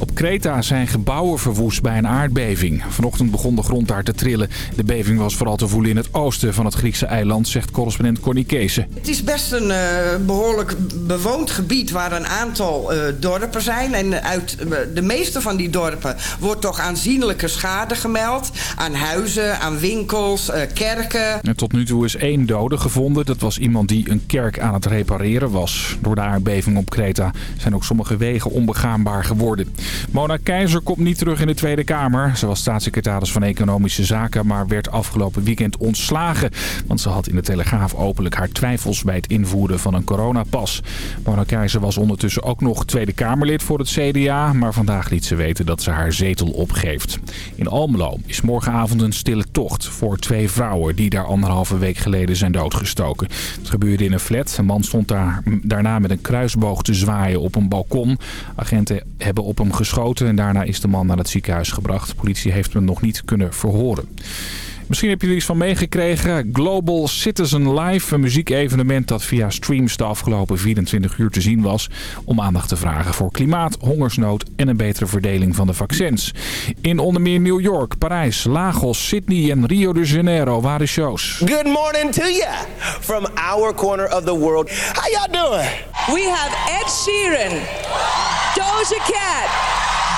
Op Kreta zijn gebouwen verwoest bij een aardbeving. Vanochtend begon de grond daar te trillen. De beving was vooral te voelen in het oosten van het Griekse eiland, zegt correspondent Connie Keese. Het is best een uh, behoorlijk bewoond gebied waar een aantal uh, dorpen zijn. En uit uh, de meeste van die dorpen wordt toch aanzienlijke schade gemeld. Aan huizen, aan winkels, kerken. En tot nu toe is één dode gevonden. Dat was iemand die een kerk aan het repareren was. Door de aardbeving op Kreta zijn ook sommige wegen onbegaanbaar geworden. Mona Keizer komt niet terug in de Tweede Kamer. Ze was staatssecretaris van Economische Zaken, maar werd afgelopen weekend ontslagen. Want ze had in de Telegraaf openlijk haar twijfels bij het invoeren van een coronapas. Mona Keizer was ondertussen ook nog Tweede Kamerlid voor het CDA, maar vandaag liet ze weten dat ze haar zetel opgeeft. In Almelo is morgenavond een stille tocht voor twee vrouwen die daar anderhalve week geleden zijn doodgestoken. Het gebeurde in een flat. Een man stond daar, daarna met een kruisboog te zwaaien op een balkon. Agenten hebben op hem geschoten en daarna is de man naar het ziekenhuis gebracht. De politie heeft hem nog niet kunnen verhoren. Misschien heb je er iets van meegekregen. Global Citizen Live, een muziekevenement dat via streams de afgelopen 24 uur te zien was. Om aandacht te vragen voor klimaat, hongersnood en een betere verdeling van de vaccins. In onder meer New York, Parijs, Lagos, Sydney en Rio de Janeiro waren shows. Good morning to you from our corner of the world. How y'all doing? We have Ed Sheeran, Doja Cat,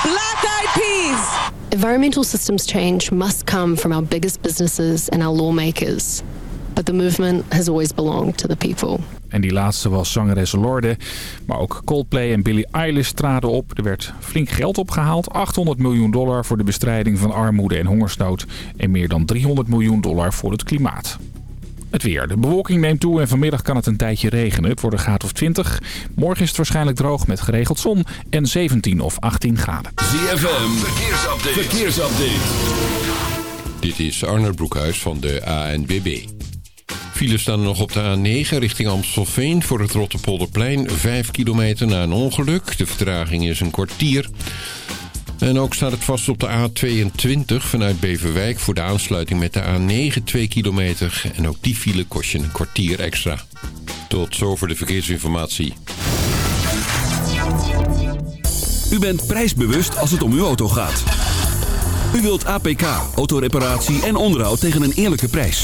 Black Eyed Peas. Environmental systems change must come from our biggest businesses and our lawmakers. But the movement has always belonged to the people. En die laatste was zangeres Lorde. Maar ook Coldplay en Billie Eilish traden op. Er werd flink geld opgehaald. 800 miljoen dollar voor de bestrijding van armoede en hongersnood. En meer dan 300 miljoen dollar voor het klimaat. Het weer. De bewolking neemt toe en vanmiddag kan het een tijdje regenen. Het wordt een graad of 20. Morgen is het waarschijnlijk droog met geregeld zon en 17 of 18 graden. ZFM, verkeersupdate. verkeersupdate. Dit is Arnold Broekhuis van de ANBB. Files staan nog op de A9 richting Amstelveen voor het Rotterpolderplein. 5 kilometer na een ongeluk. De vertraging is een kwartier. En ook staat het vast op de A22 vanuit Beverwijk voor de aansluiting met de A9 2 kilometer. En ook die file kost je een kwartier extra. Tot zover de verkeersinformatie. U bent prijsbewust als het om uw auto gaat. U wilt APK, autoreparatie en onderhoud tegen een eerlijke prijs.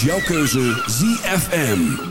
Jouw keuze ZFM.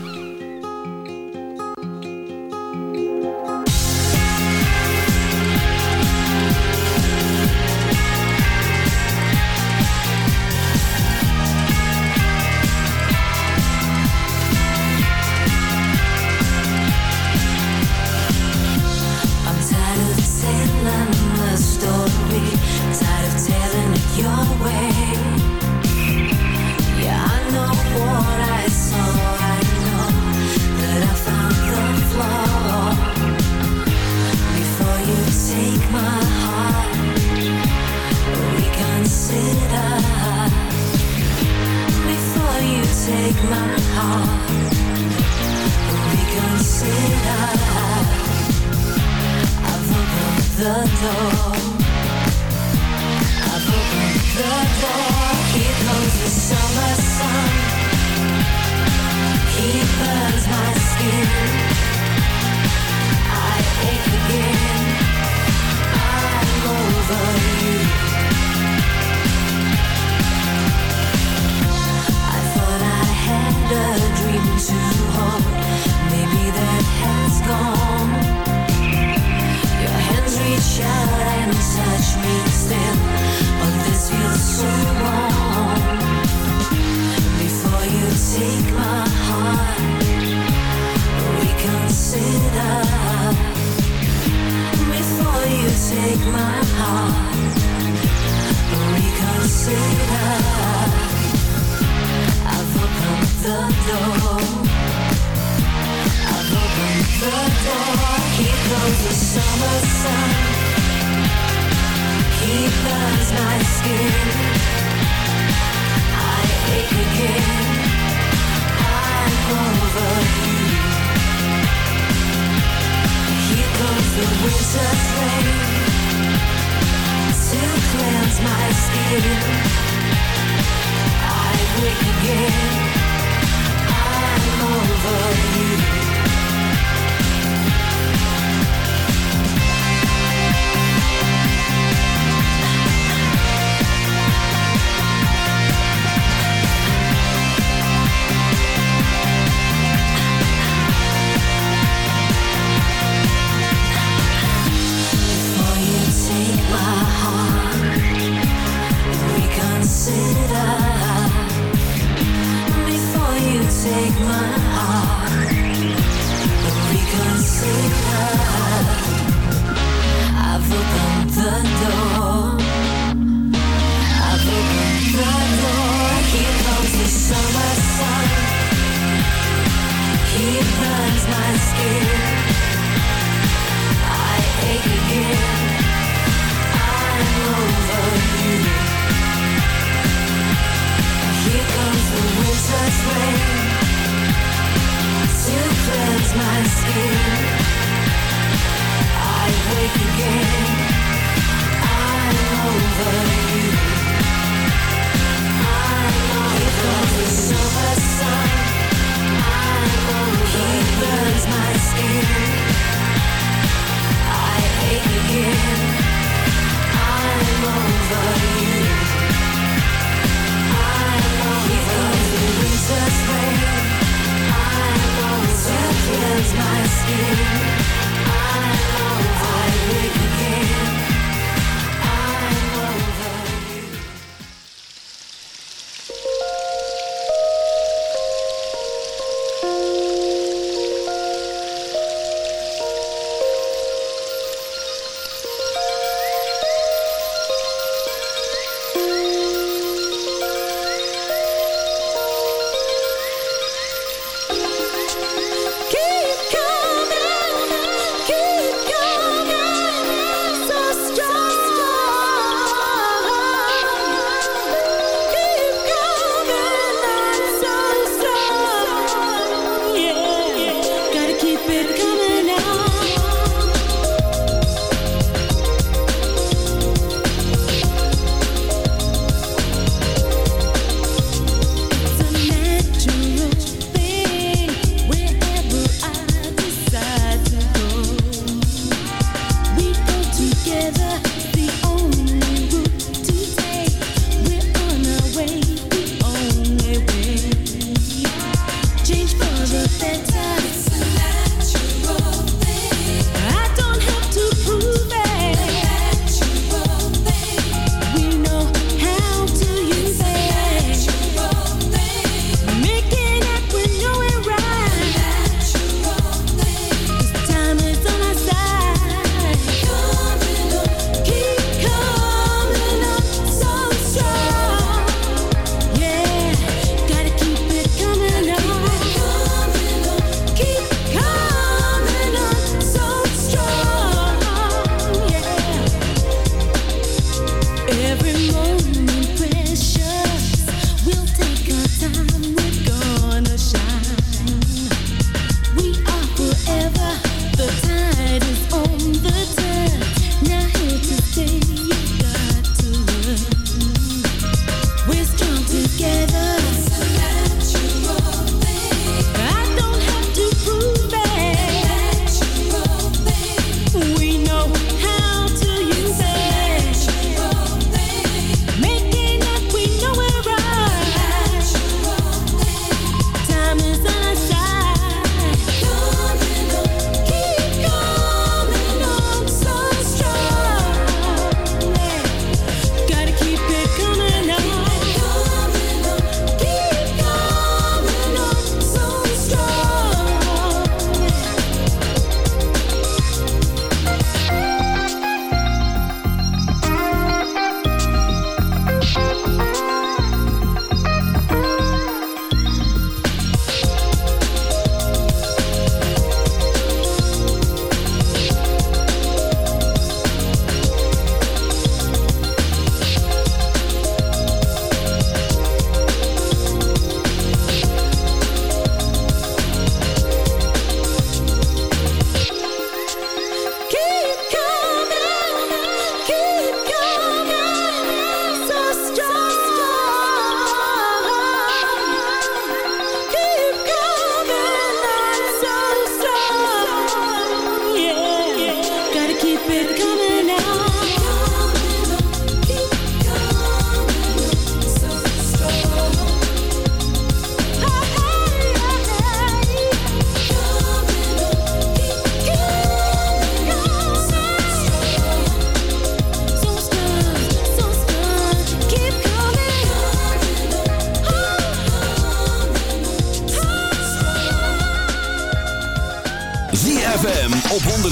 baby.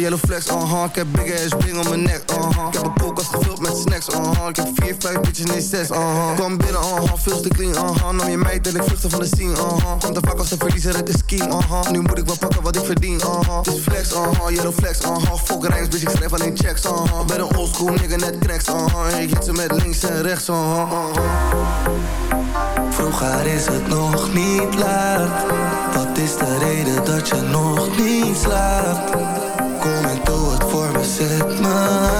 Yellow flex, uh-huh. Ik heb big ass bling om mijn nek, uh-huh. Ik heb een koelkast gevuld met snacks, uh-huh. Ik heb vier, vijf bitches, nee zes, uh-huh. Kom binnen, uh-huh, veel te clean, uh-huh. Nam je meid en ik vluchtte van de scene, uh-huh. Komt te vaak als de verliezer uit de scheme, uh-huh. Nu moet ik wel pakken wat ik verdien, uh-huh. Is flex, uh-huh, yellow flex, uh-huh. Fuck rijks, bitch, ik schrijf alleen checks, uh-huh. Ben een oldschool nigga, net cracks, uh-huh. Ik hit ze met links en rechts, uh-huh, uh-huh. Vroeger is het nog niet laat. Wat is de reden dat je nog niet slaapt? Kom en doe het voor me, zet me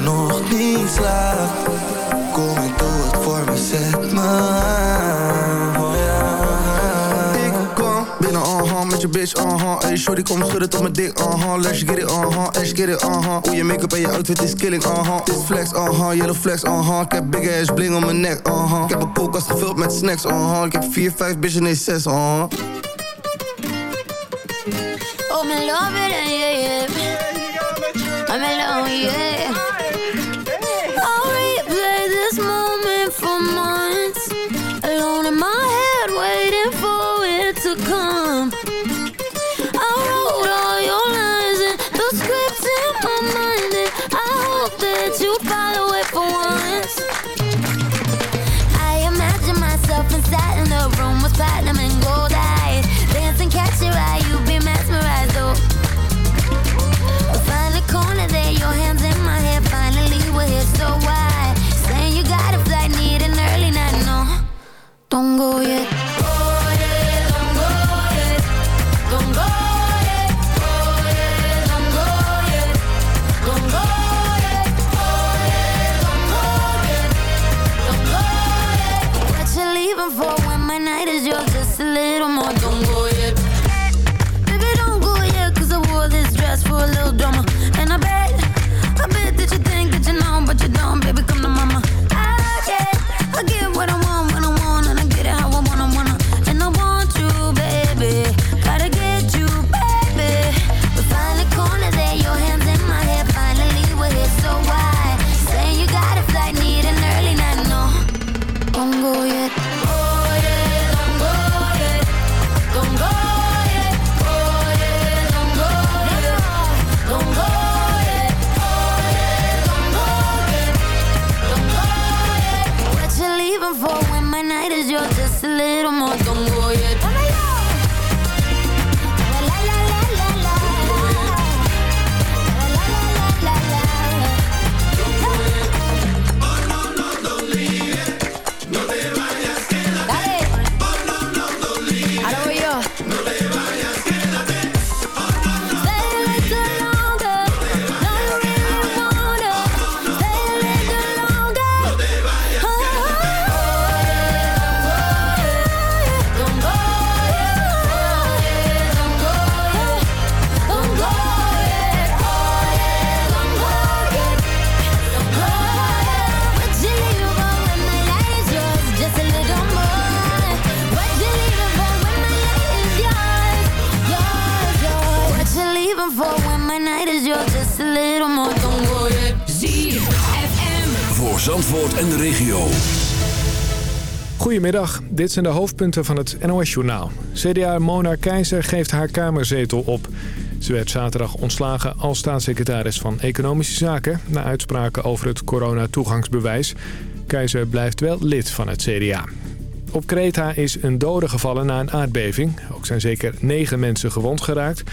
nog niet slaap. Kom en doe het voor me, zet me aan. Oh, Ik kom binnen, uh-huh, met je bitch, uh-huh. Hey shorty, kom schudden tot mijn dick uh-huh. Let's get it, uh-huh, let's get it, uh-huh. Hoe je make-up en je outfit is killing, uh-huh. Dit flex, uh-huh, yellow flex, uh-huh. Ik heb big ass bling om mijn nek, uh-huh. Ik heb een koelkast gevuld met snacks, uh-huh. Ik heb 4, 5 bitch en 6, uh-ha. Oh, my love it, yeah, yeah. I'm in love, yeah. Goedemiddag, dit zijn de hoofdpunten van het NOS-journaal. CDA Mona Keizer geeft haar Kamerzetel op. Ze werd zaterdag ontslagen als staatssecretaris van Economische Zaken... na uitspraken over het coronatoegangsbewijs. Keizer blijft wel lid van het CDA. Op Kreta is een dode gevallen na een aardbeving. Ook zijn zeker negen mensen gewond geraakt.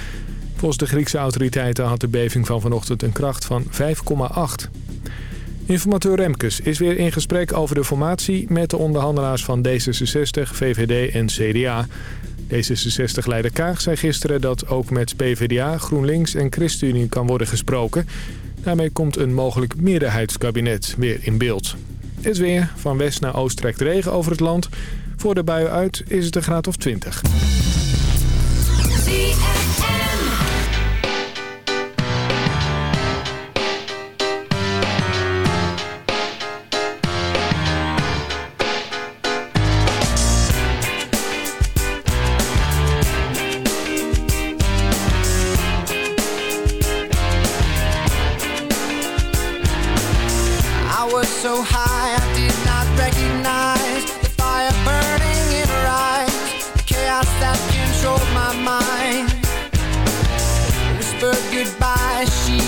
Volgens de Griekse autoriteiten had de beving van vanochtend een kracht van 5,8. Informateur Remkes is weer in gesprek over de formatie met de onderhandelaars van D66, VVD en CDA. D66-leider Kaag zei gisteren dat ook met PvdA, GroenLinks en ChristenUnie kan worden gesproken. Daarmee komt een mogelijk meerderheidskabinet weer in beeld. Het weer, van west naar oost trekt regen over het land. Voor de buien uit is het een graad of 20. was so high I did not recognize The fire burning in her eyes. The chaos that controlled my mind. Whispered goodbye, she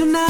Tonight.